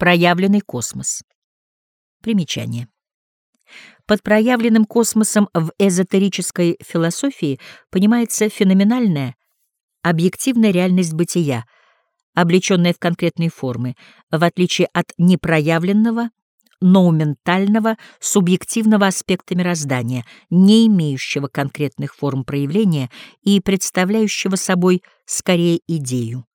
Проявленный космос. Примечание. Под проявленным космосом в эзотерической философии понимается феноменальная, объективная реальность бытия, облеченная в конкретные формы, в отличие от непроявленного, ноументального, субъективного аспекта мироздания, не имеющего конкретных форм проявления и представляющего собой скорее идею.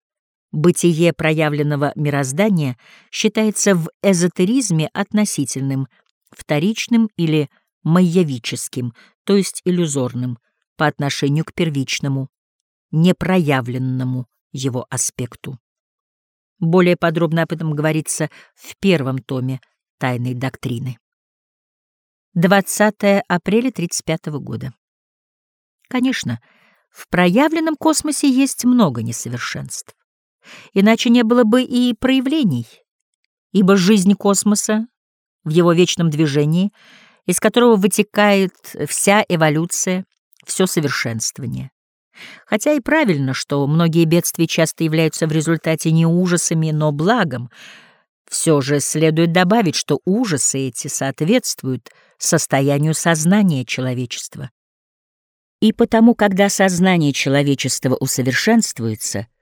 Бытие проявленного мироздания считается в эзотеризме относительным, вторичным или майявическим, то есть иллюзорным, по отношению к первичному, непроявленному его аспекту. Более подробно об этом говорится в первом томе тайной доктрины. 20 апреля 1935 года. Конечно, в проявленном космосе есть много несовершенств. Иначе не было бы и проявлений, ибо жизнь космоса в его вечном движении, из которого вытекает вся эволюция, все совершенствование. Хотя и правильно, что многие бедствия часто являются в результате не ужасами, но благом, все же следует добавить, что ужасы эти соответствуют состоянию сознания человечества. И потому, когда сознание человечества усовершенствуется —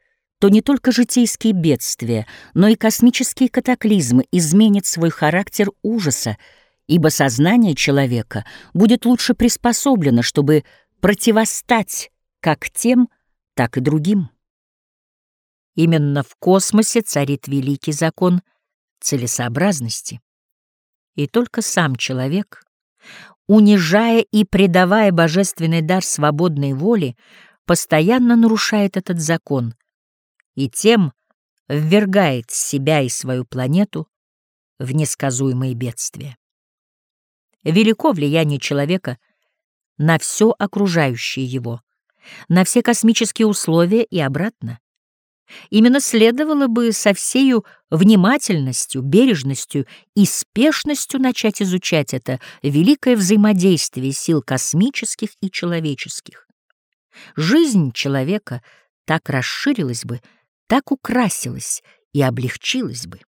то не только житейские бедствия, но и космические катаклизмы изменят свой характер ужаса, ибо сознание человека будет лучше приспособлено, чтобы противостать как тем, так и другим. Именно в космосе царит великий закон целесообразности. И только сам человек, унижая и предавая божественный дар свободной воли, постоянно нарушает этот закон, и тем ввергает себя и свою планету в несказуемые бедствия. Велико влияние человека на все окружающее его, на все космические условия и обратно. Именно следовало бы со всею внимательностью, бережностью и спешностью начать изучать это великое взаимодействие сил космических и человеческих. Жизнь человека так расширилась бы, так украсилась и облегчилась бы.